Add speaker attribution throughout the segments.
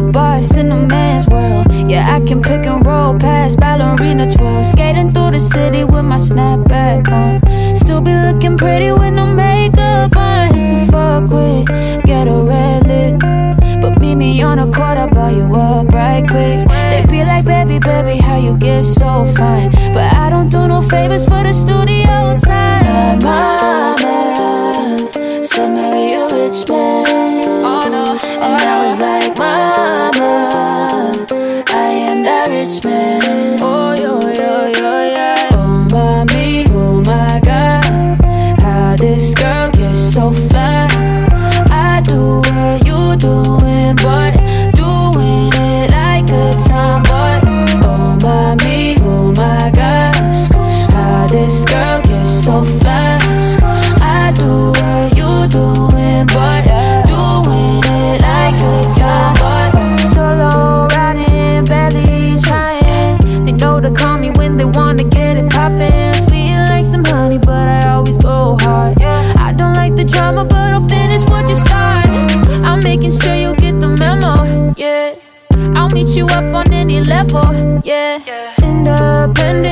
Speaker 1: a boss in a man's world. Yeah, I can pick and roll past ballerina twirl. Skating through the city with my snapback on. Still be looking pretty with no makeup on. It's a fuck with, get a red lip. But meet me on a court, I'll buy you up right quick. They be like, baby, baby, how you get so fine? But I don't do no favors for the studio time. My mama said marry a rich man. Oh no, and I Oh yeah. Oh my god, how this girl gets so fly. I do what you doing, but I'll meet you up on any level, yeah. Independent,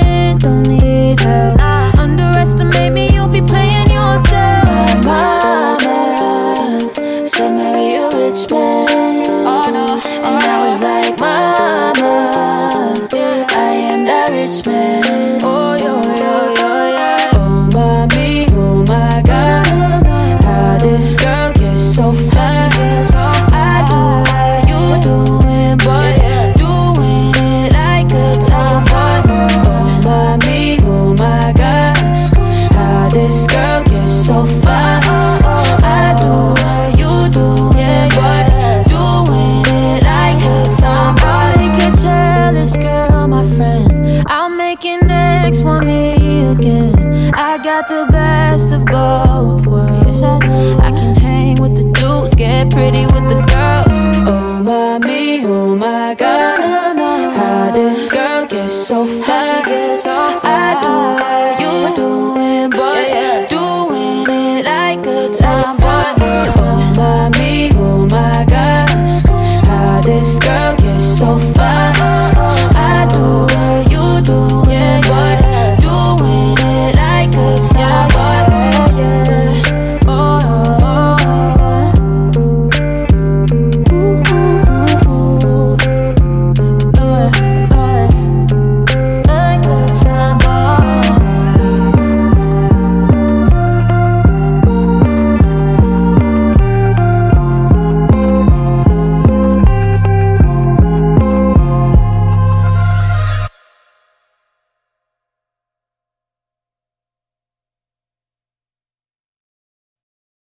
Speaker 1: got the best of both worlds. I can hang with the dudes, get pretty with the girls. Oh my me, oh my god, how this girl gets so fly.